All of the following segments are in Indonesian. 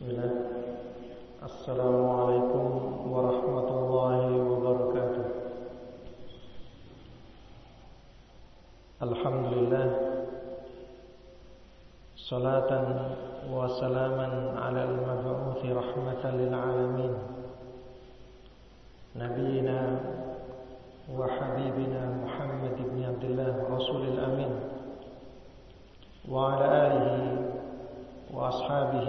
بسم الله. السلام عليكم ورحمة الله وبركاته. الحمد لله. صلاة وسلاما على المبعوث رحمة للعالمين. نبينا وحبيبنا محمد بن عبد الله رسول الأمين. وعلى آله وأصحابه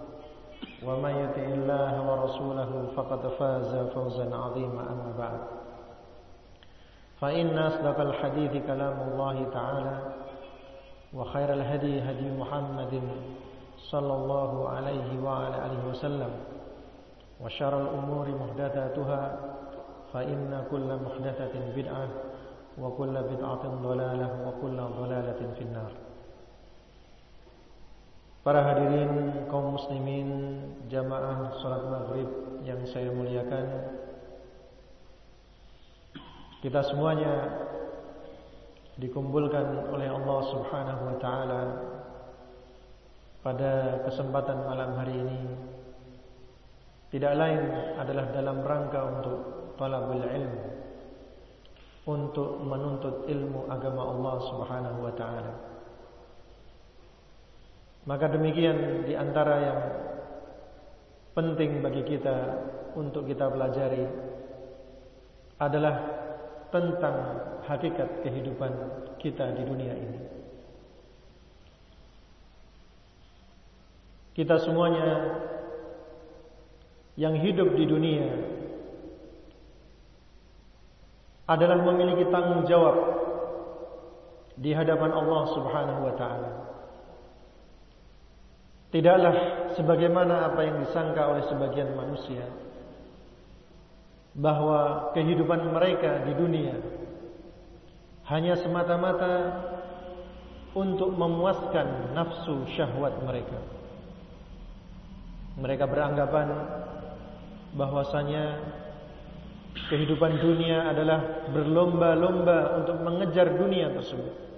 ومن يطع الله ورسوله فقد فاز فوزا عظيما أما بعد. فإن أصدق الحديث كلام الله تعالى وخير الهدي هدي محمد صلى الله عليه وعلى آله وسلم وشر الأمور محدثاتها فإن كل محدثة بدعة وكل بدعة ضلالة وكل ضلالة في النار. Para hadirin kaum muslimin jamaah salat maghrib yang saya muliakan. Kita semuanya dikumpulkan oleh Allah subhanahu wa ta'ala Pada kesempatan malam hari ini. Tidak lain adalah dalam rangka untuk talabul ilmu Untuk menuntut ilmu agama Allah subhanahu wa ta'ala maka demikian di antara yang penting bagi kita untuk kita pelajari adalah tentang hakikat kehidupan kita di dunia ini. Kita semuanya yang hidup di dunia adalah memiliki tanggung jawab di hadapan Allah Subhanahu wa taala. Tidaklah sebagaimana apa yang disangka oleh sebagian manusia bahwa kehidupan mereka di dunia hanya semata-mata untuk memuaskan nafsu syahwat mereka. Mereka beranggapan bahwasanya kehidupan dunia adalah berlomba-lomba untuk mengejar dunia tersebut.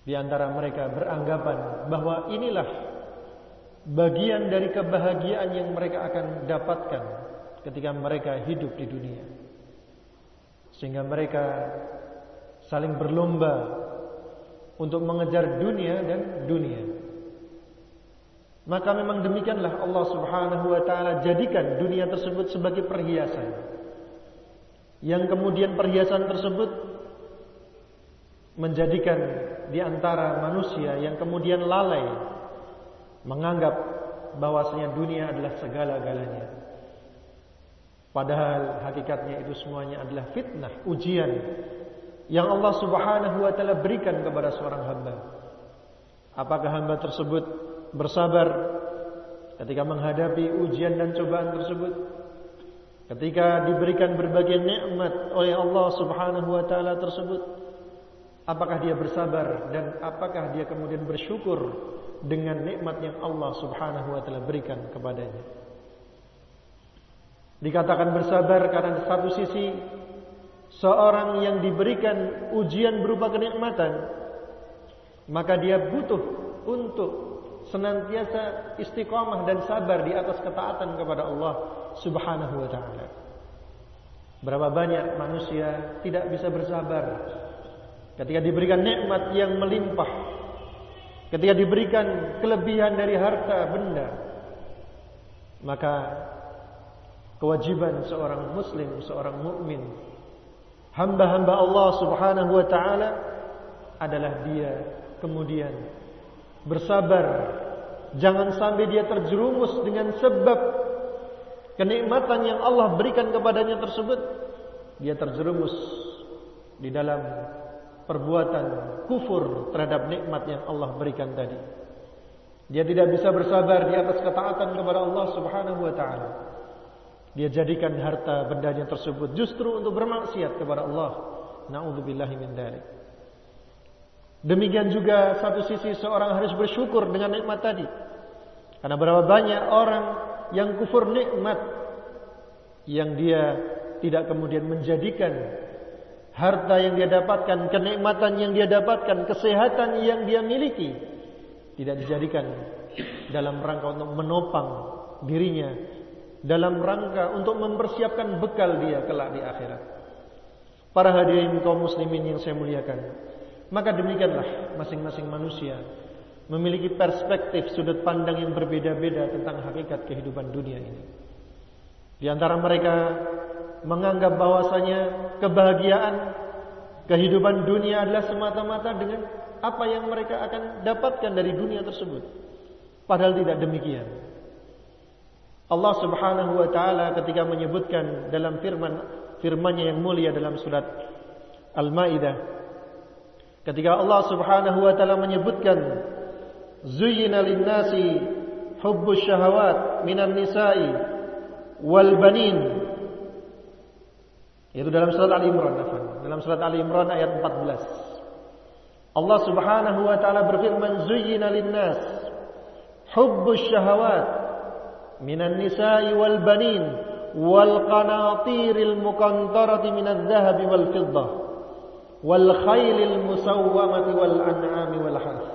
Di antara mereka beranggapan bahwa inilah bagian dari kebahagiaan yang mereka akan dapatkan ketika mereka hidup di dunia. Sehingga mereka saling berlomba untuk mengejar dunia dan dunia. Maka memang demikianlah Allah Subhanahu wa taala jadikan dunia tersebut sebagai perhiasan. Yang kemudian perhiasan tersebut menjadikan di antara manusia yang kemudian lalai menganggap bahwasanya dunia adalah segala-galanya. Padahal hakikatnya itu semuanya adalah fitnah, ujian yang Allah Subhanahu wa taala berikan kepada seorang hamba. Apakah hamba tersebut bersabar ketika menghadapi ujian dan cobaan tersebut? Ketika diberikan berbagai nikmat oleh Allah Subhanahu wa taala tersebut, Apakah dia bersabar dan apakah dia kemudian bersyukur dengan nikmat yang Allah Subhanahu wa taala berikan kepadanya. Dikatakan bersabar karena di satu sisi seorang yang diberikan ujian berupa kenikmatan maka dia butuh untuk senantiasa istiqamah dan sabar di atas ketaatan kepada Allah Subhanahu wa taala. Berapa banyak manusia tidak bisa bersabar Ketika diberikan nikmat yang melimpah, ketika diberikan kelebihan dari harta benda, maka kewajiban seorang muslim, seorang mukmin, hamba-hamba Allah Subhanahu wa taala adalah dia kemudian. Bersabar. Jangan sampai dia terjerumus dengan sebab kenikmatan yang Allah berikan kepadanya tersebut. Dia terjerumus di dalam perbuatan kufur terhadap nikmat yang Allah berikan tadi. Dia tidak bisa bersabar di atas ketaatan kepada Allah Subhanahu wa taala. Dia jadikan harta bendanya tersebut justru untuk bermaksiat kepada Allah. Nauzubillahi min dzalik. Demikian juga satu sisi seorang harus bersyukur dengan nikmat tadi. Karena berapa banyak orang yang kufur nikmat yang dia tidak kemudian menjadikan harta yang dia dapatkan, kenikmatan yang dia dapatkan, kesehatan yang dia miliki tidak dijadikan dalam rangka untuk menopang dirinya, dalam rangka untuk mempersiapkan bekal dia kelak di akhirat. Para hadirin kaum muslimin yang saya muliakan, maka demikianlah masing-masing manusia memiliki perspektif sudut pandang yang berbeda-beda tentang hakikat kehidupan dunia ini. Di antara mereka menganggap bahwasanya kebahagiaan kehidupan dunia adalah semata-mata dengan apa yang mereka akan dapatkan dari dunia tersebut. Padahal tidak demikian. Allah Subhanahu wa taala ketika menyebutkan dalam firman firman-Nya yang mulia dalam surat Al-Maidah ketika Allah Subhanahu wa taala menyebutkan zuyyina lin-nasi hubbus syahawat minan nisa'i wal banin itu dalam surat Ali Imran, dalam surat Ali Imran ayat 14. Allah Subhanahu wa taala berfirman, "Zuyyina lin-nas hubbus syahawat minan nisa'i wal banin wal qanatiril muqantarati minadh dhahabi wal fiddah wal khaylil musawwamati wal an'ami wal harth."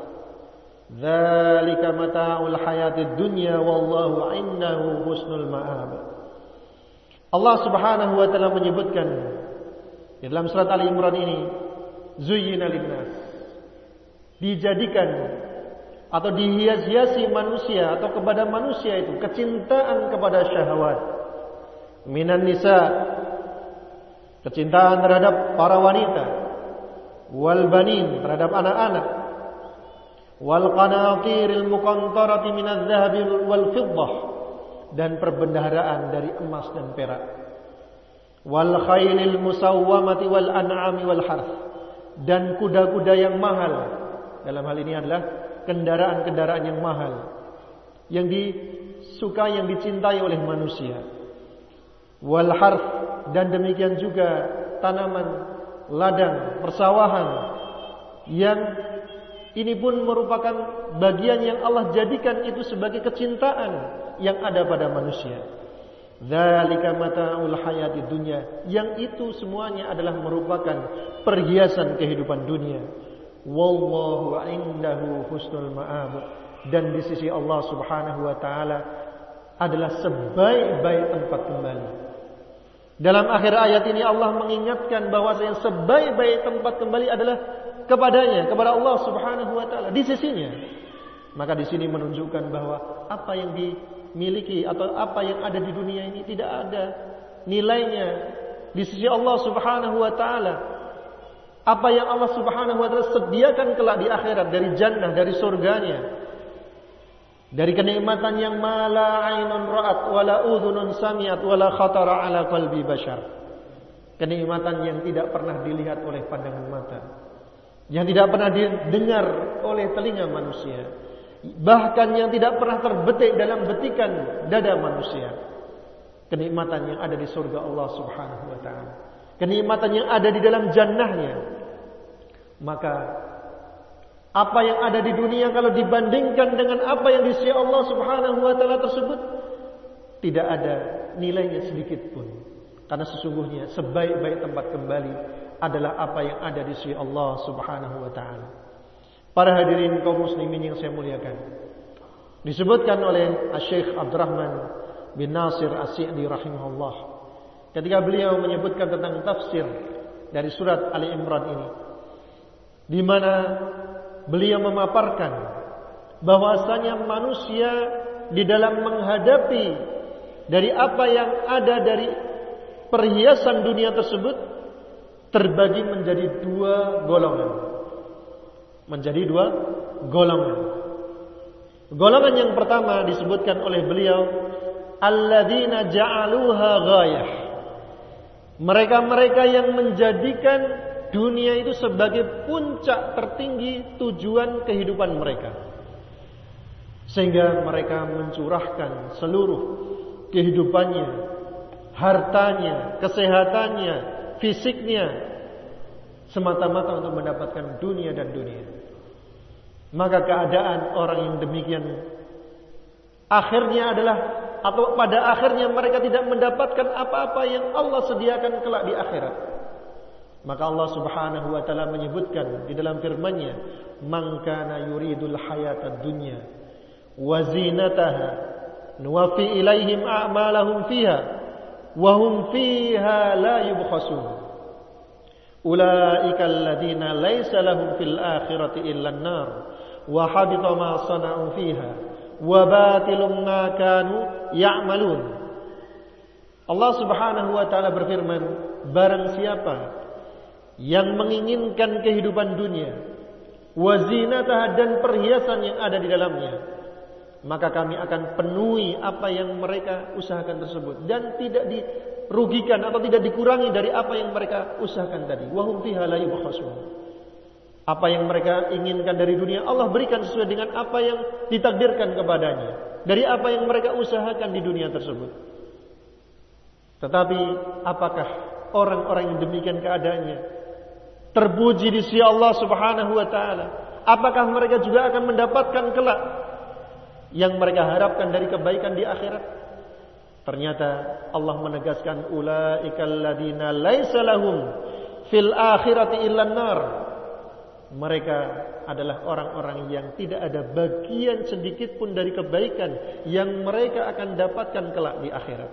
Dzalika mata'ul hayatid dunya wallahu 'indahu husnul ma'ab. Allah Subhanahu wa taala menyebutkan di dalam surat Ali Imran ini zuyyina linnas. Dijadikan atau dihias-hiasi manusia atau kepada manusia itu kecintaan kepada syahwat. Minan nisa kecintaan terhadap para wanita. Wal banin terhadap anak-anak. Wal qanatiril muqantarati minadh dhahabi wal fiddah dan perbendaharaan dari emas dan perak. Wal khailil musawwamati wal an'ami wal harth dan kuda-kuda yang mahal. Dalam hal ini adalah kendaraan-kendaraan yang mahal yang disuka yang dicintai oleh manusia. Wal harth dan demikian juga tanaman ladang, persawahan yang ini pun merupakan bagian yang Allah jadikan itu sebagai kecintaan yang ada pada manusia. Dzalika mata'ul hayati dunya. Yang itu semuanya adalah merupakan perhiasan kehidupan dunia. Wallahu indahu husnul ma'ab. Dan di sisi Allah Subhanahu wa taala adalah sebaik-baik tempat kembali. Dalam akhir ayat ini Allah mengingatkan bahwa yang sebaik-baik tempat kembali adalah kepadanya, kepada Allah Subhanahu wa taala di sisinya. Maka di sini menunjukkan bahwa apa yang dimiliki atau apa yang ada di dunia ini tidak ada nilainya di sisi Allah Subhanahu wa taala. Apa yang Allah Subhanahu wa taala sediakan kelak di akhirat dari jannah, dari surganya. Dari kenikmatan yang mala ainun ra'at wala udhunun sami'at wala khatara ala qalbi bashar. Kenikmatan yang tidak pernah dilihat oleh pandangan mata yang tidak pernah didengar oleh telinga manusia, bahkan yang tidak pernah terbetik dalam betikan dada manusia. Kenikmatan yang ada di surga Allah Subhanahu wa taala. Kenikmatan yang ada di dalam jannahnya. Maka apa yang ada di dunia kalau dibandingkan dengan apa yang di sisi Allah Subhanahu wa taala tersebut tidak ada nilainya sedikit pun. Karena sesungguhnya sebaik-baik tempat kembali adalah apa yang ada di sisi Allah Subhanahu wa taala. Para hadirin kaum muslimin yang saya muliakan. Disebutkan oleh Syekh Abdurrahman bin Nasir As-Sa'di rahimahullah ketika beliau menyebutkan tentang tafsir dari surat Ali Imran ini di mana beliau memaparkan bahwasanya manusia di dalam menghadapi dari apa yang ada dari perhiasan dunia tersebut terbagi menjadi dua golongan. Menjadi dua golongan. Golongan yang pertama disebutkan oleh beliau alladzina ja'aluha ghayah. Mereka-mereka yang menjadikan dunia itu sebagai puncak tertinggi tujuan kehidupan mereka. Sehingga mereka mencurahkan seluruh kehidupannya, hartanya, kesehatannya, fisiknya semata-mata untuk mendapatkan dunia dan dunia. Maka keadaan orang yang demikian akhirnya adalah atau pada akhirnya mereka tidak mendapatkan apa-apa yang Allah sediakan kelak di akhirat. Maka Allah Subhanahu wa taala menyebutkan di dalam firman-Nya, "Man kana yuridul hayatad dunya wa zinataha nuwaffi ilaihim a'malahum fiha la yubkhasun." Ulaika alladziina laisa lahum fil akhirati illa an-nar wa habita ma sana'u fiha wa batilum ma kanu ya'malun. Allah Subhanahu wa taala berfirman, barang siapa yang menginginkan kehidupan dunia, wazinatah dan perhiasan yang ada di dalamnya, maka kami akan penuhi apa yang mereka usahakan tersebut dan tidak dirugikan atau tidak dikurangi dari apa yang mereka usahakan tadi. Wahum fiha la. Apa yang mereka inginkan dari dunia Allah berikan sesuai dengan apa yang ditakdirkan kepadanya. Dari apa yang mereka usahakan di dunia tersebut. Tetapi apakah orang-orang yang demikian keadaannya terpuji di sisi Allah Subhanahu wa taala? Apakah mereka juga akan mendapatkan kelak yang mereka harapkan dari kebaikan di akhirat? Ternyata Allah menegaskan ulaikal ladina laisa lahum fil akhirati illan nar mereka adalah orang-orang yang tidak ada bagian sedikit pun dari kebaikan yang mereka akan dapatkan kelak di akhirat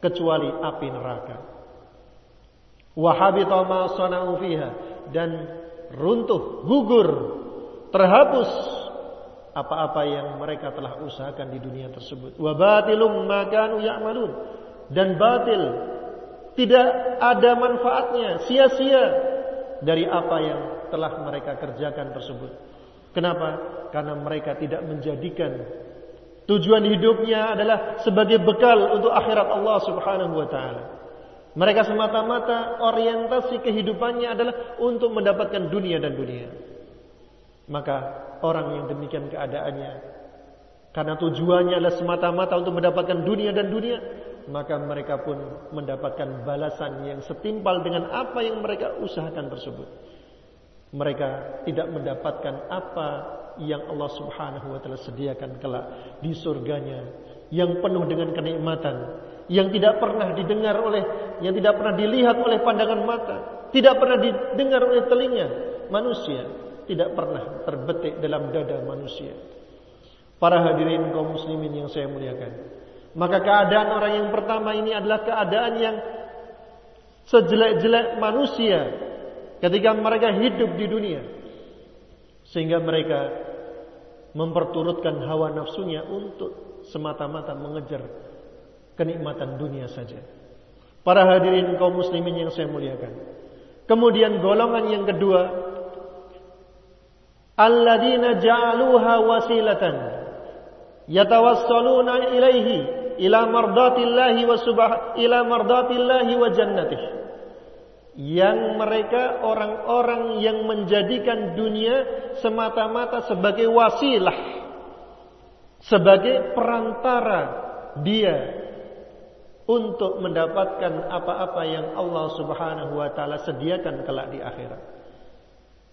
kecuali api neraka. Wahabita ma sana'u fiha dan runtuh, gugur, terhapus apa-apa yang mereka telah usahakan di dunia tersebut. Wa batilum ma kanu ya'malun dan batil tidak ada manfaatnya, sia-sia dari apa yang telah mereka kerjakan tersebut. Kenapa? Karena mereka tidak menjadikan tujuan hidupnya adalah sebagai bekal untuk akhirat Allah Subhanahu wa taala. Mereka semata-mata orientasi kehidupannya adalah untuk mendapatkan dunia dan dunia. Maka orang yang demikian keadaannya karena tujuannya adalah semata-mata untuk mendapatkan dunia dan dunia, maka mereka pun mendapatkan balasan yang setimpal dengan apa yang mereka usahakan tersebut. Mereka tidak mendapatkan apa yang Allah Subhanahu wa taala sediakan kelak di surganya yang penuh dengan kenikmatan yang tidak pernah didengar oleh yang tidak pernah dilihat oleh pandangan mata tidak pernah didengar oleh telinga manusia tidak pernah terbetik dalam dada manusia para hadirin kaum muslimin yang saya muliakan maka keadaan orang yang pertama ini adalah keadaan yang sejelek-jelek manusia ketika mereka hidup di dunia sehingga mereka memperturutkan hawa nafsunya untuk semata-mata mengejar kenikmatan dunia saja. Para hadirin kaum muslimin yang saya muliakan. Kemudian golongan yang kedua, alladzina ja'aluha wasilatan yatawassaluna ilaihi ila mardatillahi wa subah ila mardatillahi wa jannatihi yang mereka orang-orang yang menjadikan dunia semata-mata sebagai wasilah sebagai perantara dia untuk mendapatkan apa-apa yang Allah Subhanahu wa taala sediakan kelak di akhirat.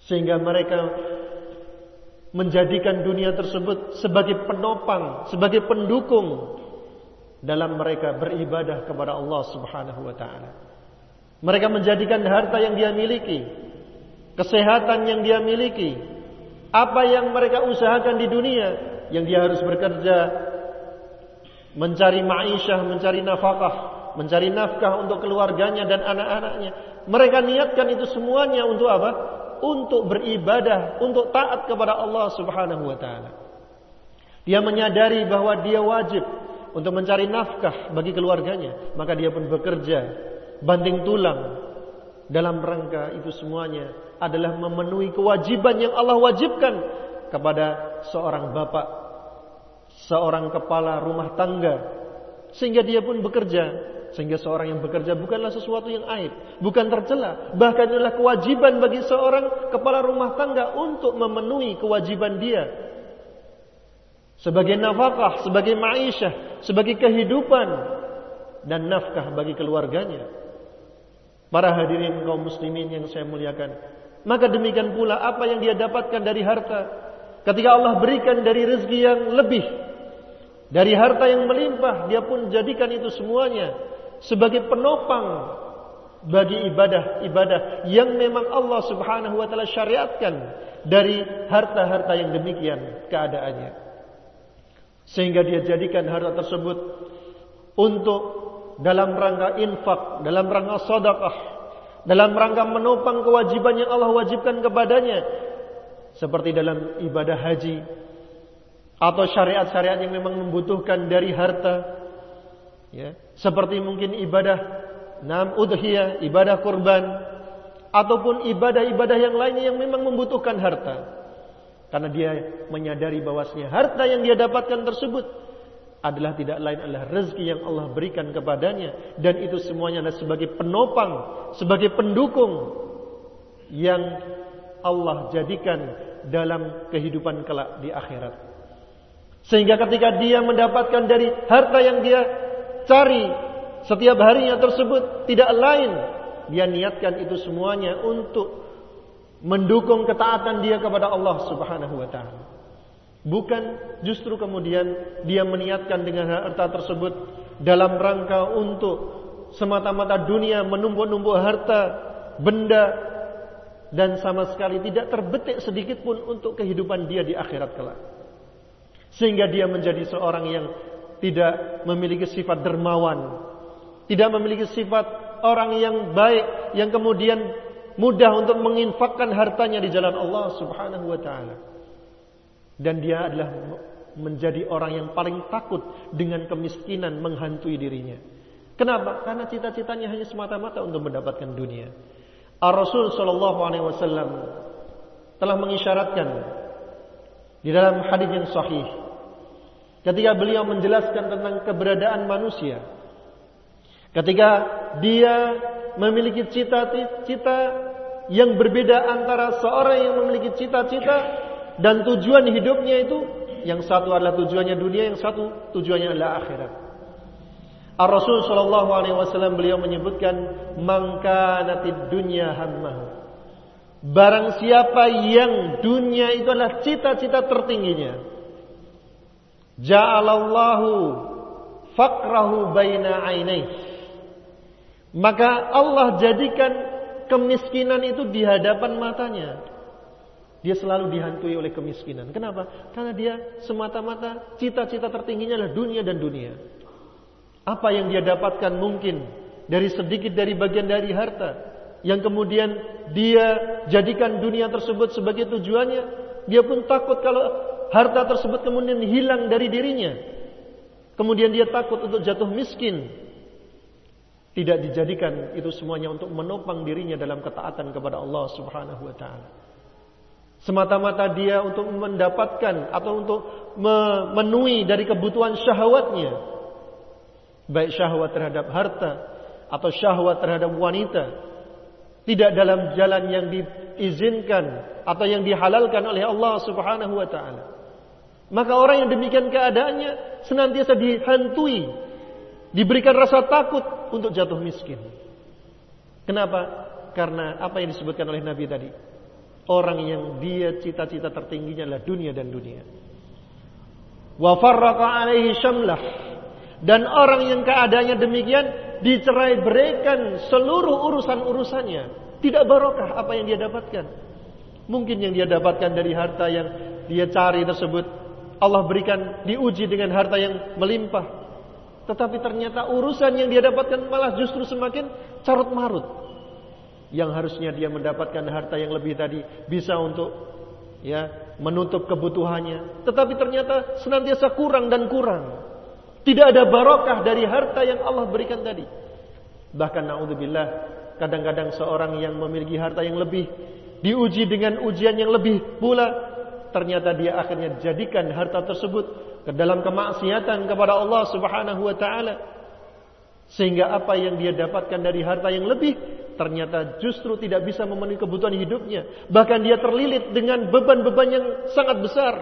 Sehingga mereka menjadikan dunia tersebut sebagai penopang sebagai pendukung dalam mereka beribadah kepada Allah Subhanahu wa taala mereka menjadikan harta yang dia miliki, kesehatan yang dia miliki, apa yang mereka usahakan di dunia yang dia harus bekerja mencari ma'isyah, mencari nafkah, mencari nafkah untuk keluarganya dan anak-anaknya. Mereka niatkan itu semuanya untuk apa? Untuk beribadah, untuk taat kepada Allah Subhanahu wa taala. Dia menyadari bahwa dia wajib untuk mencari nafkah bagi keluarganya, maka dia pun bekerja banting tulang dalam rangka itu semuanya adalah memenuhi kewajiban yang Allah wajibkan kepada seorang bapak, seorang kepala rumah tangga, sehingga dia pun bekerja. Sehingga seorang yang bekerja bukanlah sesuatu yang aib, bukan tercela, bahkan adalah kewajiban bagi seorang kepala rumah tangga untuk memenuhi kewajiban dia sebagai nafkah, sebagai ma'isyah, sebagai kehidupan dan nafkah bagi keluarganya. Para hadirin kaum muslimin yang saya muliakan. Maka demikian pula apa yang dia dapatkan dari harta. Ketika Allah berikan dari rezeki yang lebih. Dari harta yang melimpah. Dia pun jadikan itu semuanya. Sebagai penopang bagi ibadah-ibadah yang memang Allah subhanahu wa ta'ala syariatkan. Dari harta-harta yang demikian keadaannya. Sehingga dia jadikan harta tersebut untuk dalam rangka infak, dalam rangka sedekah, dalam rangka menopang kewajiban yang Allah wajibkan kepadanya. Seperti dalam ibadah haji atau syariat-syariat yang memang membutuhkan dari harta. Ya, seperti mungkin ibadah nam udhiyah, ibadah kurban ataupun ibadah-ibadah yang lainnya yang memang membutuhkan harta. Karena dia menyadari bahwasanya harta yang dia dapatkan tersebut adalah tidak lain adalah rezeki yang Allah berikan kepadanya dan itu semuanya adalah sebagai penopang, sebagai pendukung yang Allah jadikan dalam kehidupan kelak di akhirat. Sehingga ketika dia mendapatkan dari harta yang dia cari setiap harinya tersebut tidak lain dia niatkan itu semuanya untuk mendukung ketaatan dia kepada Allah Subhanahu wa taala. Bukan justru kemudian dia meniatkan dengan harta tersebut dalam rangka untuk semata-mata dunia menumpuk-numpuk harta, benda dan sama sekali tidak terbetik sedikit pun untuk kehidupan dia di akhirat kelak. Sehingga dia menjadi seorang yang tidak memiliki sifat dermawan, tidak memiliki sifat orang yang baik yang kemudian mudah untuk menginfakkan hartanya di jalan Allah Subhanahu wa taala. Dan dia adalah menjadi orang yang paling takut dengan kemiskinan menghantui dirinya. Kenapa? Karena cita-citanya hanya semata-mata untuk mendapatkan dunia. Ar-Rasul sallallahu alaihi wasallam telah mengisyaratkan di dalam hadis yang sahih ketika beliau menjelaskan tentang keberadaan manusia ketika dia memiliki cita-cita yang berbeda antara seorang yang memiliki cita-cita dan tujuan hidupnya itu yang satu adalah tujuannya dunia, yang satu tujuannya adalah akhirat. Ar-Rasul sallallahu alaihi wasallam beliau menyebutkan mangkanatid dunya hammahu. Barang siapa yang dunia itu adalah cita-cita tertingginya. Ja'alallahu faqrahu baina ainaihi maka Allah jadikan kemiskinan itu di hadapan matanya. Dia selalu dihantui oleh kemiskinan. Kenapa? Karena dia semata-mata cita-cita tertingginya adalah dunia dan dunia. Apa yang dia dapatkan mungkin dari sedikit dari bagian dari harta yang kemudian dia jadikan dunia tersebut sebagai tujuannya, dia pun takut kalau harta tersebut kemudian hilang dari dirinya. Kemudian dia takut untuk jatuh miskin tidak dijadikan itu semuanya untuk menopang dirinya dalam ketaatan kepada Allah Subhanahu wa taala. Semata-mata dia untuk mendapatkan atau untuk memenuhi dari kebutuhan syahwatnya. Baik syahwat terhadap harta atau syahwat terhadap wanita. Tidak dalam jalan yang diizinkan atau yang dihalalkan oleh Allah Subhanahu wa taala. Maka orang yang demikian keadaannya senantiasa dihantui Diberikan rasa takut untuk jatuh miskin. Kenapa? Karena apa yang disebutkan oleh Nabi tadi. Orang yang dia cita-cita tertingginya adalah dunia dan dunia. Wa farraqa alaihi syamlah. Dan orang yang keadaannya demikian dicerai berikan seluruh urusan-urusannya. Tidak barokah apa yang dia dapatkan. Mungkin yang dia dapatkan dari harta yang dia cari tersebut Allah berikan diuji dengan harta yang melimpah tetapi ternyata urusan yang dia dapatkan malah justru semakin carut marut. Yang harusnya dia mendapatkan harta yang lebih tadi bisa untuk ya menutup kebutuhannya, tetapi ternyata senantiasa kurang dan kurang. Tidak ada barokah dari harta yang Allah berikan tadi. Bahkan naudzubillah, kadang-kadang seorang yang memiliki harta yang lebih diuji dengan ujian yang lebih pula ternyata dia akhirnya jadikan harta tersebut ke dalam kemaksiatan kepada Allah Subhanahu wa taala. Sehingga apa yang dia dapatkan dari harta yang lebih ternyata justru tidak bisa memenuhi kebutuhan hidupnya. Bahkan dia terlilit dengan beban-beban yang sangat besar.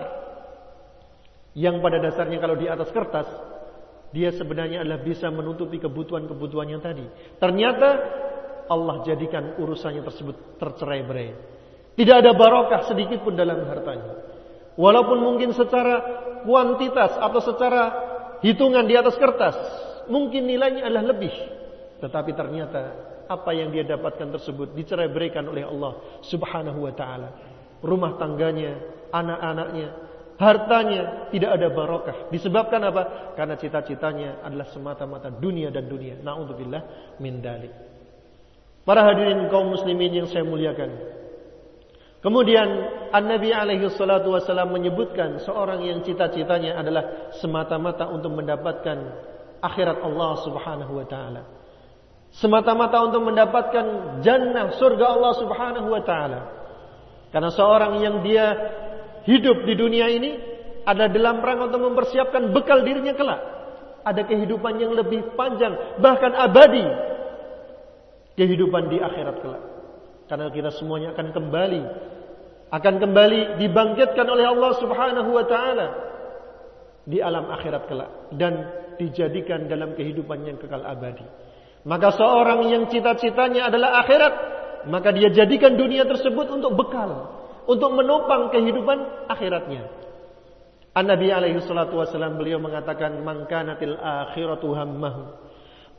Yang pada dasarnya kalau di atas kertas dia sebenarnya adalah bisa menutupi kebutuhan-kebutuhan yang tadi. Ternyata Allah jadikan urusannya tersebut tercerai-berai. Tidak ada barokah sedikit pun dalam hartanya. Walaupun mungkin secara kuantitas atau secara hitungan di atas kertas mungkin nilainya adalah lebih. Tetapi ternyata apa yang dia dapatkan tersebut dicerai berikan oleh Allah Subhanahu wa taala. Rumah tangganya, anak-anaknya, hartanya tidak ada barokah. Disebabkan apa? Karena cita-citanya adalah semata-mata dunia dan dunia. Nauzubillah min dalik. Para hadirin kaum muslimin yang saya muliakan. Kemudian An-Nabi alaihi salatu wasallam menyebutkan seorang yang cita-citanya adalah semata-mata untuk mendapatkan akhirat Allah Subhanahu wa taala. Semata-mata untuk mendapatkan jannah surga Allah Subhanahu wa taala. Karena seorang yang dia hidup di dunia ini ada dalam rangka untuk mempersiapkan bekal dirinya kelak. Ada kehidupan yang lebih panjang, bahkan abadi. Kehidupan di akhirat kelak. Karena kita semuanya akan kembali akan kembali dibangkitkan oleh Allah Subhanahu wa taala di alam akhirat kelak dan dijadikan dalam kehidupan yang kekal abadi. Maka seorang yang cita-citanya adalah akhirat, maka dia jadikan dunia tersebut untuk bekal, untuk menopang kehidupan akhiratnya. An-Nabi alaihi salatu wasallam beliau mengatakan man kanatil akhiratu hammahu.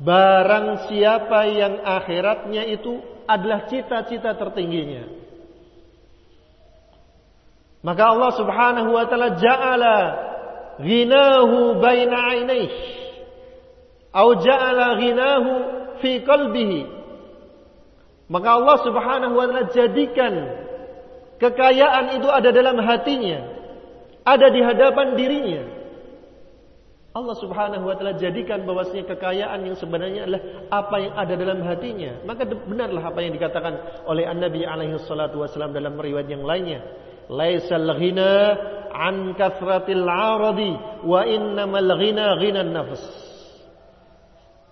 Barang siapa yang akhiratnya itu adalah cita-cita tertingginya. Maka Allah Subhanahu wa taala ja'ala ghinahu baina ainaihi atau ja'ala ghinahu fi qalbihi maka Allah Subhanahu wa taala jadikan kekayaan itu ada dalam hatinya ada di hadapan dirinya Allah Subhanahu wa taala jadikan bahwasanya kekayaan yang sebenarnya adalah apa yang ada dalam hatinya maka benarlah apa yang dikatakan oleh An-Nabi alaihi salatu wasallam dalam riwayat yang lainnya laisal ghina an kasratil aradi wa innamal ghina ghinan nafs.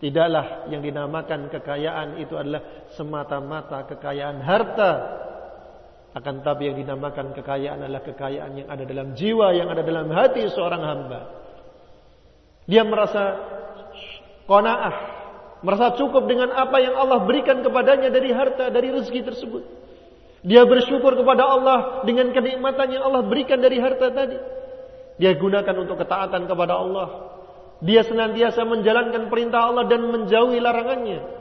Tidaklah yang dinamakan kekayaan itu adalah semata-mata kekayaan harta. Akan tapi yang dinamakan kekayaan adalah kekayaan yang ada dalam jiwa, yang ada dalam hati seorang hamba. Dia merasa qanaah, merasa cukup dengan apa yang Allah berikan kepadanya dari harta, dari rezeki tersebut. Dia bersyukur kepada Allah dengan kenikmatan yang Allah berikan dari harta tadi. Dia gunakan untuk ketaatan kepada Allah. Dia senantiasa menjalankan perintah Allah dan menjauhi larangannya.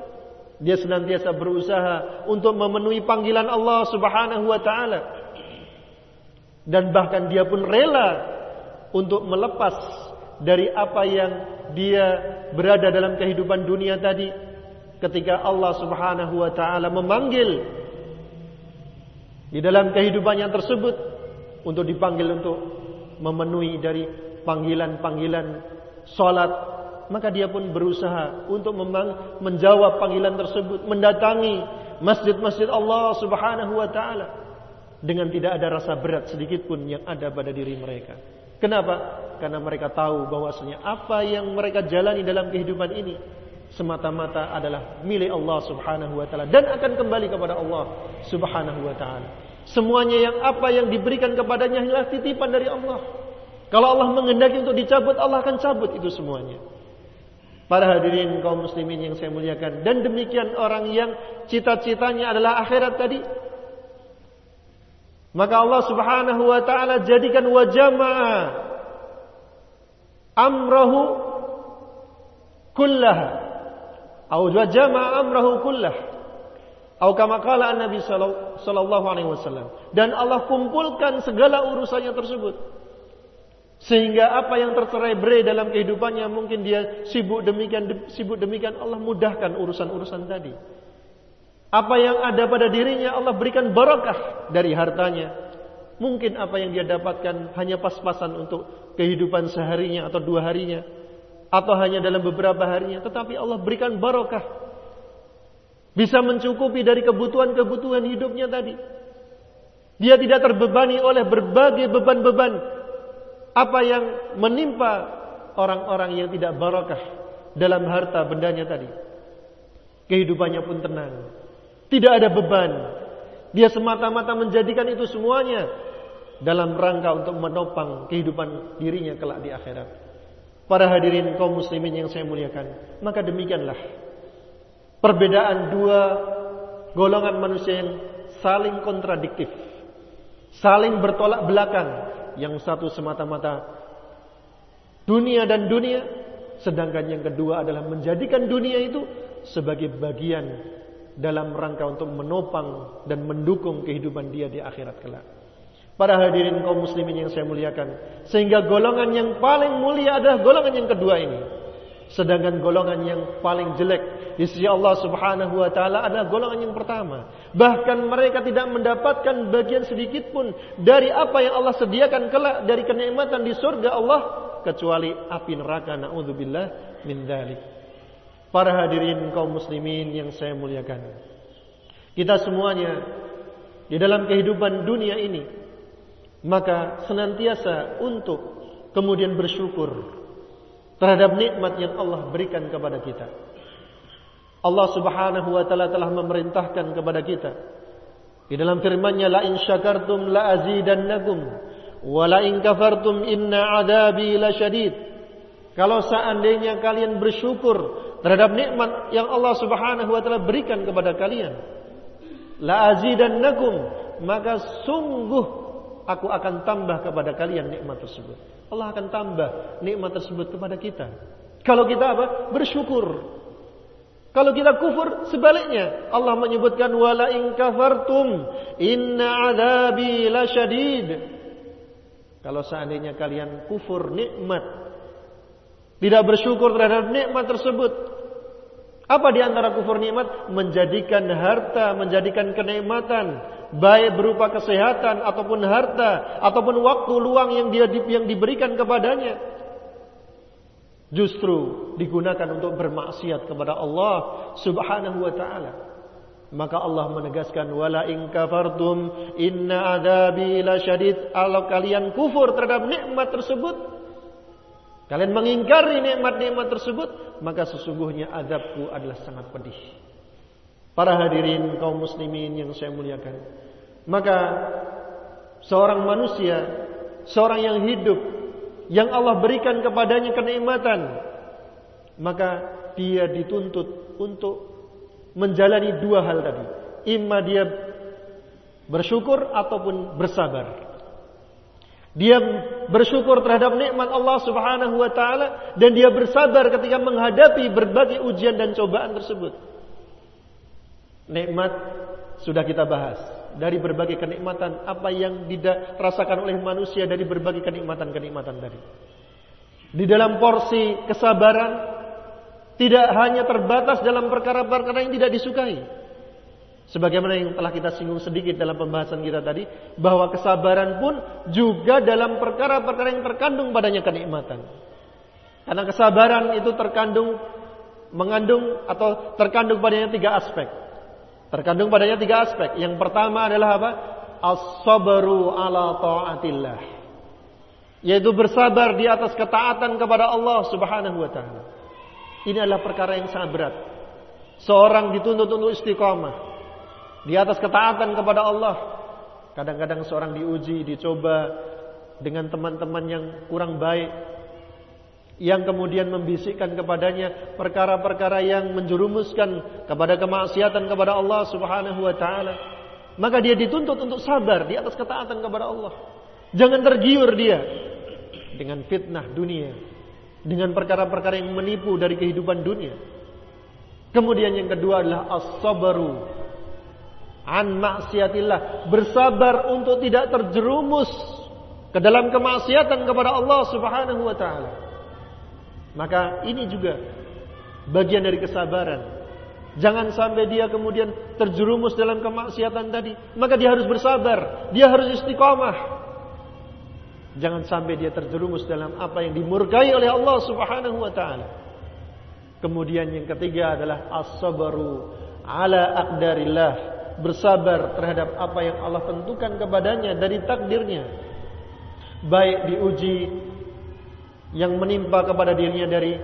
Dia senantiasa berusaha untuk memenuhi panggilan Allah Subhanahu wa taala. Dan bahkan dia pun rela untuk melepas dari apa yang dia berada dalam kehidupan dunia tadi ketika Allah Subhanahu wa taala memanggil di dalam kehidupannya tersebut untuk dipanggil untuk memenuhi dari panggilan-panggilan salat maka dia pun berusaha untuk menjawab panggilan tersebut mendatangi masjid-masjid Allah Subhanahu wa taala dengan tidak ada rasa berat sedikit pun yang ada pada diri mereka. Kenapa? Karena mereka tahu bahwasanya apa yang mereka jalani dalam kehidupan ini semata-mata adalah milik Allah Subhanahu wa taala dan akan kembali kepada Allah Subhanahu wa taala. Semuanya yang apa yang diberikan kepadanya adalah titipan dari Allah. Kalau Allah mengendaki untuk dicabut, Allah akan cabut itu semuanya. Para hadirin kaum muslimin yang saya muliakan dan demikian orang yang cita-citanya adalah akhirat tadi maka Allah Subhanahu wa taala jadikan wajama'a amrahu kullaha atau jama'a amrahu kullah. Atau kama qala Nabi sallallahu alaihi wasallam. Dan Allah kumpulkan segala urusannya tersebut. Sehingga apa yang tercerai berai dalam kehidupannya mungkin dia sibuk demikian sibuk demikian Allah mudahkan urusan-urusan tadi. Apa yang ada pada dirinya Allah berikan barakah dari hartanya. Mungkin apa yang dia dapatkan hanya pas-pasan untuk kehidupan seharinya atau dua harinya. atau hanya dalam beberapa harinya, tetapi Allah berikan barokah. Bisa mencukupi dari kebutuhan-kebutuhan hidupnya tadi. Dia tidak terbebani oleh berbagai beban-beban apa yang menimpa orang-orang yang tidak barokah dalam harta bendanya tadi. Kehidupannya pun tenang. Tidak ada beban. Dia semata-mata menjadikan itu semuanya dalam rangka untuk menopang kehidupan dirinya kelak di akhirat. Para hadirin kaum muslimin yang saya muliakan, maka demikianlah perbedaan dua golongan manusia yang saling kontradiktif, saling bertolak belakang, yang satu semata-mata dunia dan dunia, sedangkan yang kedua adalah menjadikan dunia itu sebagai bagian dalam rangka untuk menopang dan mendukung kehidupan dia di akhirat kelak. Para hadirin kaum muslimin yang saya muliakan. Sehingga golongan yang paling mulia adalah golongan yang kedua ini. Sedangkan golongan yang paling jelek di sisi Allah Subhanahu wa taala adalah golongan yang pertama. Bahkan mereka tidak mendapatkan bagian sedikit pun dari apa yang Allah sediakan kelak dari kenikmatan di surga Allah kecuali api neraka naudzubillah min dzalik. Para hadirin kaum muslimin yang saya muliakan. Kita semuanya di dalam kehidupan dunia ini maka senantiasa untuk kemudian bersyukur terhadap nikmat yang Allah berikan kepada kita. Allah Subhanahu wa taala telah memerintahkan kepada kita di dalam firman-Nya la in syakartum la azidannakum wa la in kafartum inna adabi lasyadid. Kalau seandainya kalian bersyukur terhadap nikmat yang Allah Subhanahu wa taala berikan kepada kalian, la azidannakum maka sungguh aku akan tambah kepada kalian nikmat tersebut. Allah akan tambah nikmat tersebut kepada kita. Kalau kita apa? Bersyukur. Kalau kita kufur sebaliknya Allah menyebutkan wala in kafartum inna adzabi lasyadid. Kalau seandainya kalian kufur nikmat tidak bersyukur terhadap nikmat tersebut apa di antara kufur nikmat? Menjadikan harta, menjadikan kenikmatan. Baik berupa kesehatan ataupun harta ataupun waktu luang yang dia yang diberikan kepadanya. Justru digunakan untuk bermaksiat kepada Allah Subhanahu wa taala. Maka Allah menegaskan wala in kafartum inna adabi lasyadid kalau kalian kufur terhadap nikmat tersebut kalian mengingkari nikmat-nikmat tersebut maka sesungguhnya azabku adalah sangat pedih Para hadirin kaum muslimin yang saya muliakan. Maka seorang manusia, seorang yang hidup yang Allah berikan kepadanya kenikmatan, maka dia dituntut untuk menjalani dua hal tadi. Imma dia bersyukur ataupun bersabar. Dia bersyukur terhadap nikmat Allah Subhanahu wa taala dan dia bersabar ketika menghadapi berbagai ujian dan cobaan tersebut nikmat sudah kita bahas dari berbagai kenikmatan apa yang dirasakan oleh manusia dari berbagai kenikmatan-kenikmatan tadi. Di dalam porsi kesabaran tidak hanya terbatas dalam perkara-perkara yang tidak disukai. Sebagaimana yang telah kita singgung sedikit dalam pembahasan kita tadi, bahwa kesabaran pun juga dalam perkara-perkara yang terkandung padanya kenikmatan. Karena kesabaran itu terkandung mengandung atau terkandung padanya tiga aspek. Terkandung padanya tiga aspek. Yang pertama adalah apa? As-sabru ala ta'atillah. Yaitu bersabar di atas ketaatan kepada Allah Subhanahu wa taala. Ini adalah perkara yang sangat berat. Seorang dituntut untuk istiqamah di atas ketaatan kepada Allah. Kadang-kadang seorang diuji, dicoba dengan teman-teman yang kurang baik, yang kemudian membisikkan kepadanya perkara-perkara yang menjerumuskan kepada kemaksiatan kepada Allah Subhanahu wa taala. Maka dia dituntut untuk sabar di atas ketaatan kepada Allah. Jangan tergiur dia dengan fitnah dunia, dengan perkara-perkara yang menipu dari kehidupan dunia. Kemudian yang kedua adalah as-sabru an maksiatillah, bersabar untuk tidak terjerumus ke dalam kemaksiatan kepada Allah Subhanahu wa taala. Maka ini juga bagian dari kesabaran. Jangan sampai dia kemudian terjerumus dalam kemaksiatan tadi. Maka dia harus bersabar. Dia harus istiqomah. Jangan sampai dia terjerumus dalam apa yang dimurkai oleh Allah Subhanahu wa taala. Kemudian yang ketiga adalah as-sabru ala aqdarillah, bersabar terhadap apa yang Allah tentukan kepadanya dari takdirnya. Baik diuji yang menimpa kepada dirinya dari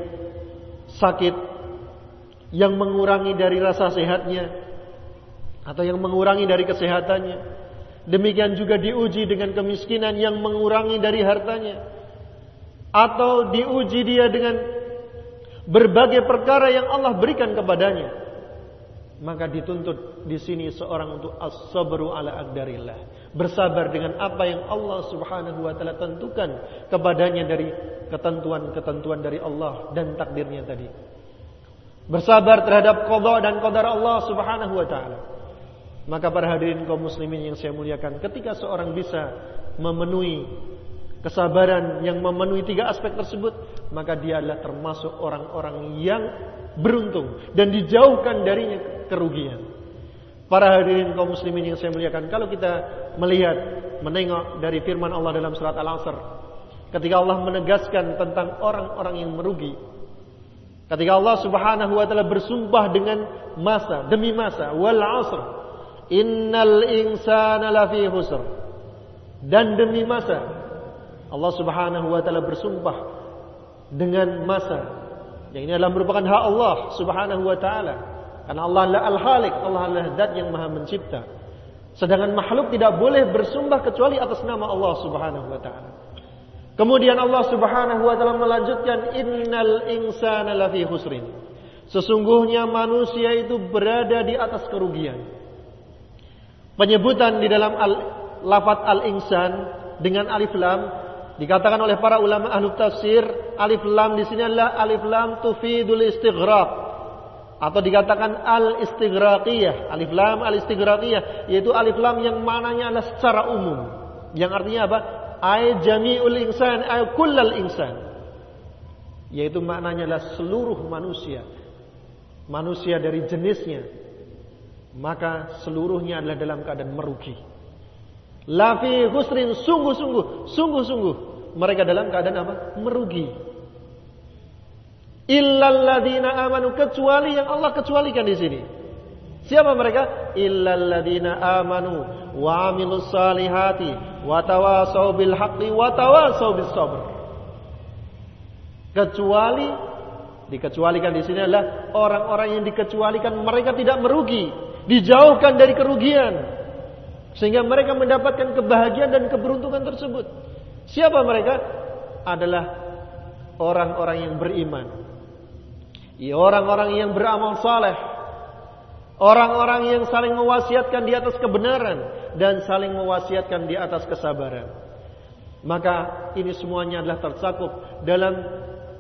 sakit yang mengurangi dari rasa sehatnya atau yang mengurangi dari kesehatannya Demikian juga diuji dengan kemiskinan yang mengurangi dari hartanya. Atau diuji dia dengan berbagai perkara yang Allah berikan kepadanya. Maka dituntut di sini seorang untuk as-sabru ala aqdarillah. Bersabar dengan apa yang Allah Subhanahu wa taala tentukan kepadanya dari ketentuan-ketentuan dari Allah dan takdirnya tadi. Bersabar terhadap qada dan qadar Allah Subhanahu wa taala. Maka para hadirin kaum muslimin yang saya muliakan, ketika seorang bisa memenuhi kesabaran yang memenuhi tiga aspek tersebut, maka dia adalah termasuk orang-orang yang beruntung dan dijauhkan darinya kerugian. Para hadirin kaum muslimin yang saya muliakan, kalau kita melihat, menengok dari firman Allah dalam surat Al-Asr, ketika Allah menegaskan tentang orang-orang yang merugi, ketika Allah Subhanahu wa taala bersumpah dengan masa demi masa, wal 'asr, Innal insana lafi husr. Dan demi masa Allah Subhanahu wa taala bersumpah dengan masa. Yang ini adalah merupakan hak Allah Subhanahu wa taala. Karena Allah adalah Al-Khaliq, Allah adalah zat yang Maha mencipta. Sedangkan makhluk tidak boleh bersumpah kecuali atas nama Allah Subhanahu wa taala. Kemudian Allah Subhanahu wa taala melanjutkan innal insana lafi husrin. Sesungguhnya manusia itu berada di atas kerugian. Penyebutan di dalam al, lafat al-insan dengan alif lam dikatakan oleh para ulama ahli tafsir alif lam di sini adalah alif lam tufidul istighraq atau dikatakan al istighraqiyah alif lam al istighraqiyah yaitu alif lam yang mananya adalah secara umum yang artinya apa ay jami'ul insan ay kullal insan yaitu maknanya adalah seluruh manusia manusia dari jenisnya maka seluruhnya adalah dalam keadaan merugi. Lafi husrin sungguh-sungguh, sungguh-sungguh mereka dalam keadaan apa? Merugi. Illalladzina amanu kecuali yang Allah kecualikan di sini. Siapa mereka? Illalladzina amanu wa amilus salihati wa tawasau bil haqqi wa tawasau bis sabr. Kecuali dikecualikan di sini adalah orang-orang yang dikecualikan mereka tidak merugi dijauhkan dari kerugian sehingga mereka mendapatkan kebahagiaan dan keberuntungan tersebut. Siapa mereka? Adalah orang-orang yang beriman. Ya, orang-orang yang beramal saleh. Orang-orang yang saling mewasiatkan di atas kebenaran dan saling mewasiatkan di atas kesabaran. Maka ini semuanya adalah tercakup dalam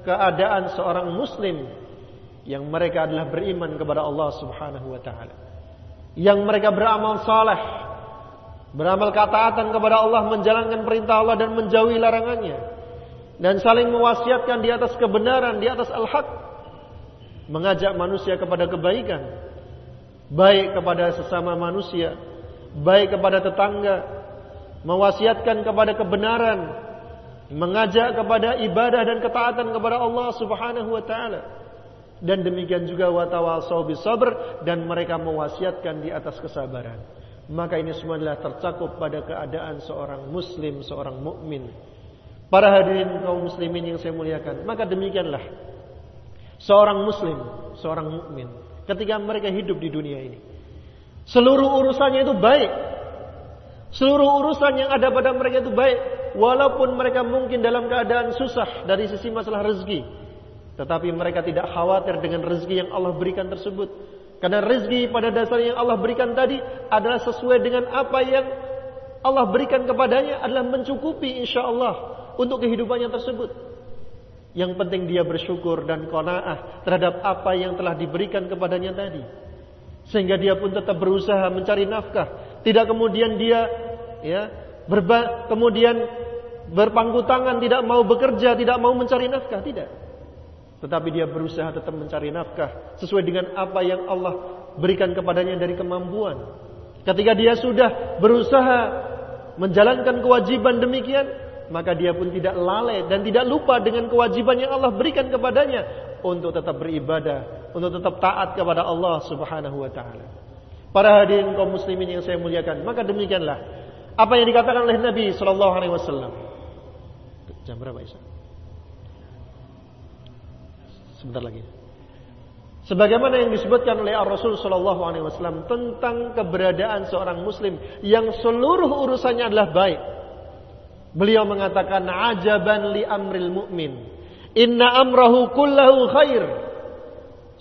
keadaan seorang muslim yang mereka adalah beriman kepada Allah Subhanahu wa taala yang mereka beramal saleh, beramal ketaatan kepada Allah, menjalankan perintah Allah dan menjauhi larangannya, dan saling mewasiatkan di atas kebenaran, di atas al-haq, mengajak manusia kepada kebaikan, baik kepada sesama manusia, baik kepada tetangga, mewasiatkan kepada kebenaran, mengajak kepada ibadah dan ketaatan kepada Allah Subhanahu wa taala dan demikian juga watawasau sabr dan mereka mewasiatkan di atas kesabaran. Maka ini semua adalah tercakup pada keadaan seorang muslim, seorang mukmin. Para hadirin kaum muslimin yang saya muliakan, maka demikianlah seorang muslim, seorang mukmin ketika mereka hidup di dunia ini. Seluruh urusannya itu baik. Seluruh urusan yang ada pada mereka itu baik, walaupun mereka mungkin dalam keadaan susah dari sisi masalah rezeki, tetapi mereka tidak khawatir dengan rezeki yang Allah berikan tersebut. Karena rezeki pada dasarnya yang Allah berikan tadi adalah sesuai dengan apa yang Allah berikan kepadanya adalah mencukupi insya Allah untuk kehidupannya tersebut. Yang penting dia bersyukur dan kona'ah terhadap apa yang telah diberikan kepadanya tadi. Sehingga dia pun tetap berusaha mencari nafkah. Tidak kemudian dia ya berba kemudian berpangku tangan tidak mau bekerja, tidak mau mencari nafkah, tidak. Tetapi dia berusaha tetap mencari nafkah sesuai dengan apa yang Allah berikan kepadanya dari kemampuan. Ketika dia sudah berusaha menjalankan kewajiban demikian, maka dia pun tidak lalai dan tidak lupa dengan kewajiban yang Allah berikan kepadanya untuk tetap beribadah, untuk tetap taat kepada Allah Subhanahu wa taala. Para hadirin kaum muslimin yang saya muliakan, maka demikianlah apa yang dikatakan oleh Nabi sallallahu alaihi wasallam. Jam berapa Isya? Sebentar lagi. Sebagaimana yang disebutkan oleh Rasul Shallallahu Alaihi Wasallam tentang keberadaan seorang Muslim yang seluruh urusannya adalah baik. Beliau mengatakan ajaban li amril mu'min. Inna amrahu kullahu khair.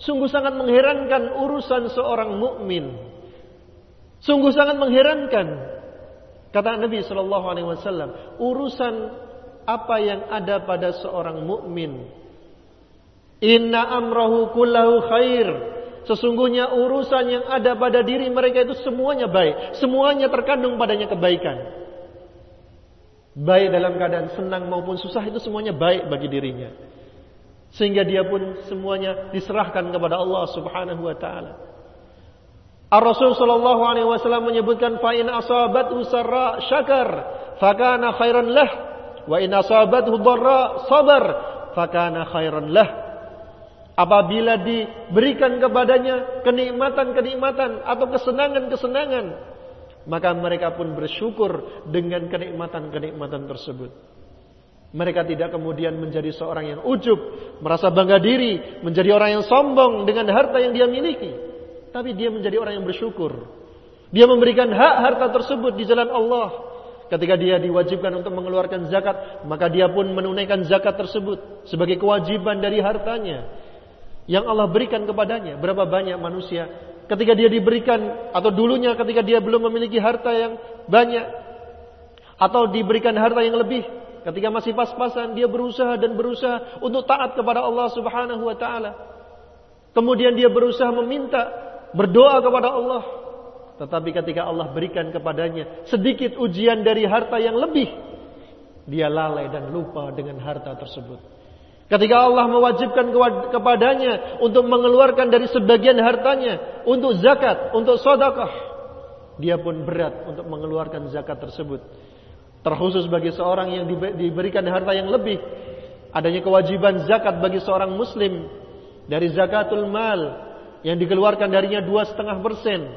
Sungguh sangat mengherankan urusan seorang mukmin. Sungguh sangat mengherankan. Kata Nabi Shallallahu Alaihi Wasallam, urusan apa yang ada pada seorang mukmin Inna amrahu kullahu khair. Sesungguhnya urusan yang ada pada diri mereka itu semuanya baik. Semuanya terkandung padanya kebaikan. Baik dalam keadaan senang maupun susah itu semuanya baik bagi dirinya. Sehingga dia pun semuanya diserahkan kepada Allah Subhanahu wa taala. Ar-Rasul sallallahu alaihi wasallam menyebutkan fa in asabathu sarra syakar fakana khairan lah wa in asabathu dharra sabar fakana khairan lah. Apabila diberikan kepadanya kenikmatan-kenikmatan atau kesenangan-kesenangan, maka mereka pun bersyukur dengan kenikmatan-kenikmatan tersebut. Mereka tidak kemudian menjadi seorang yang ujub, merasa bangga diri, menjadi orang yang sombong dengan harta yang dia miliki. Tapi dia menjadi orang yang bersyukur. Dia memberikan hak harta tersebut di jalan Allah. Ketika dia diwajibkan untuk mengeluarkan zakat, maka dia pun menunaikan zakat tersebut sebagai kewajiban dari hartanya yang Allah berikan kepadanya. Berapa banyak manusia ketika dia diberikan atau dulunya ketika dia belum memiliki harta yang banyak atau diberikan harta yang lebih ketika masih pas-pasan dia berusaha dan berusaha untuk taat kepada Allah Subhanahu wa taala. Kemudian dia berusaha meminta, berdoa kepada Allah. Tetapi ketika Allah berikan kepadanya sedikit ujian dari harta yang lebih, dia lalai dan lupa dengan harta tersebut. Ketika Allah mewajibkan kepadanya untuk mengeluarkan dari sebagian hartanya untuk zakat, untuk sodakah, dia pun berat untuk mengeluarkan zakat tersebut. Terkhusus bagi seorang yang diberikan harta yang lebih, adanya kewajiban zakat bagi seorang muslim. Dari zakatul mal yang dikeluarkan darinya dua setengah persen,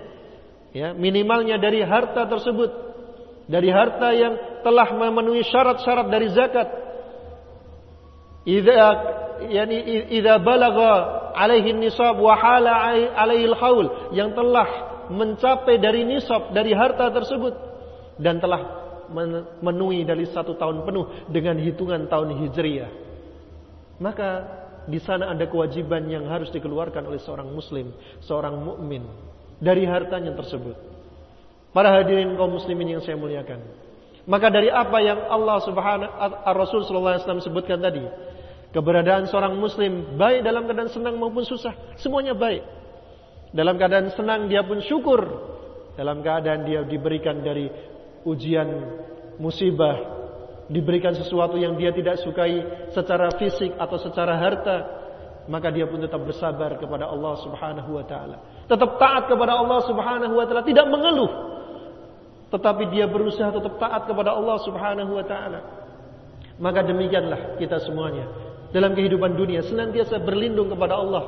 ya minimalnya dari harta tersebut, dari harta yang telah memenuhi syarat-syarat dari zakat idza yani idza balagha alaihi nisab wa hala alaihi yang telah mencapai dari nisab dari harta tersebut dan telah memenuhi dari satu tahun penuh dengan hitungan tahun hijriyah maka di sana ada kewajiban yang harus dikeluarkan oleh seorang muslim seorang mukmin dari hartanya tersebut. Para hadirin kaum muslimin yang saya muliakan maka dari apa yang Allah Subhanahu Rasul sallallahu alaihi wasallam sebutkan tadi Keberadaan seorang muslim baik dalam keadaan senang maupun susah, semuanya baik. Dalam keadaan senang dia pun syukur. Dalam keadaan dia diberikan dari ujian musibah, diberikan sesuatu yang dia tidak sukai secara fisik atau secara harta, maka dia pun tetap bersabar kepada Allah Subhanahu wa taala. Tetap taat kepada Allah Subhanahu wa taala, tidak mengeluh. Tetapi dia berusaha tetap taat kepada Allah Subhanahu wa taala. Maka demikianlah kita semuanya dalam kehidupan dunia senantiasa berlindung kepada Allah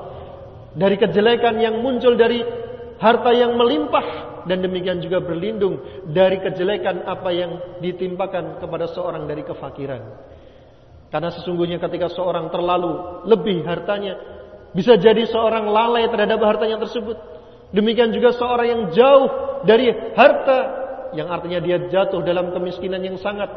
dari kejelekan yang muncul dari harta yang melimpah dan demikian juga berlindung dari kejelekan apa yang ditimpakan kepada seorang dari kefakiran. Karena sesungguhnya ketika seorang terlalu lebih hartanya bisa jadi seorang lalai terhadap hartanya tersebut. Demikian juga seorang yang jauh dari harta yang artinya dia jatuh dalam kemiskinan yang sangat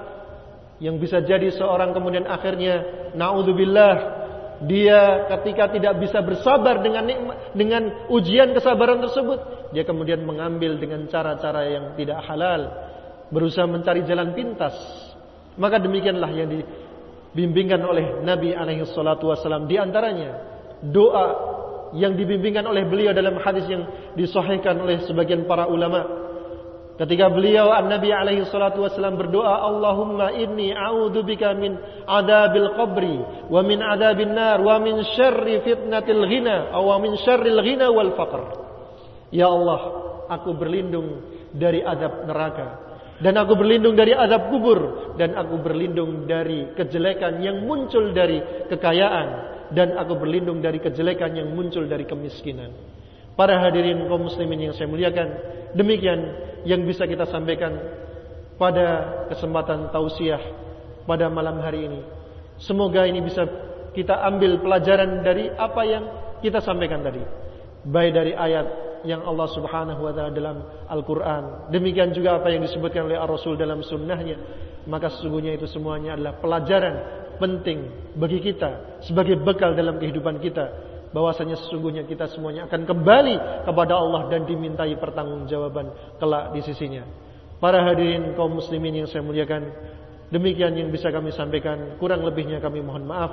yang bisa jadi seorang kemudian akhirnya naudzubillah dia ketika tidak bisa bersabar dengan nikmat, dengan ujian kesabaran tersebut dia kemudian mengambil dengan cara-cara yang tidak halal berusaha mencari jalan pintas. Maka demikianlah yang dibimbingkan oleh Nabi alaihi salatu wasallam di antaranya doa yang dibimbingkan oleh beliau dalam hadis yang disahihkan oleh sebagian para ulama Ketika beliau An-Nabi alaihi salatu wasallam berdoa, Allahumma inni a'udzubika min adabil qabri wa min adabin nar wa min syarri fitnatil ghina aw min syarril ghina wal faqr. Ya Allah, aku berlindung dari adab neraka Dan aku berlindung dari adab kubur dan aku berlindung dari kejelekan yang muncul dari kekayaan dan aku berlindung dari kejelekan yang muncul dari kemiskinan. Para hadirin kaum muslimin yang saya muliakan, demikian yang bisa kita sampaikan pada kesempatan tausiah pada malam hari ini. Semoga ini bisa kita ambil pelajaran dari apa yang kita sampaikan tadi. Baik dari ayat yang Allah subhanahu wa ta'ala dalam Al-Quran. Demikian juga apa yang disebutkan oleh Ar-Rasul dalam sunnahnya. Maka sesungguhnya itu semuanya adalah pelajaran penting bagi kita. Sebagai bekal dalam kehidupan kita bahwasanya sesungguhnya kita semuanya akan kembali kepada Allah dan dimintai pertanggungjawaban kelak di sisinya. Para hadirin kaum muslimin yang saya muliakan, demikian yang bisa kami sampaikan, kurang lebihnya kami mohon maaf.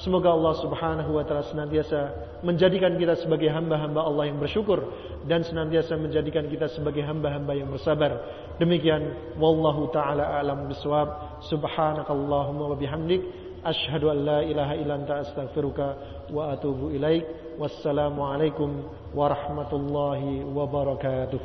Semoga Allah Subhanahu wa taala senantiasa menjadikan kita sebagai hamba-hamba Allah yang bersyukur dan senantiasa menjadikan kita sebagai hamba-hamba yang bersabar. Demikian wallahu taala alam bisawab. Subhanakallahumma wa bihamdik asyhadu an la ilaha illa anta astaghfiruka وأتوب إليك والسلام عليكم ورحمة الله وبركاته.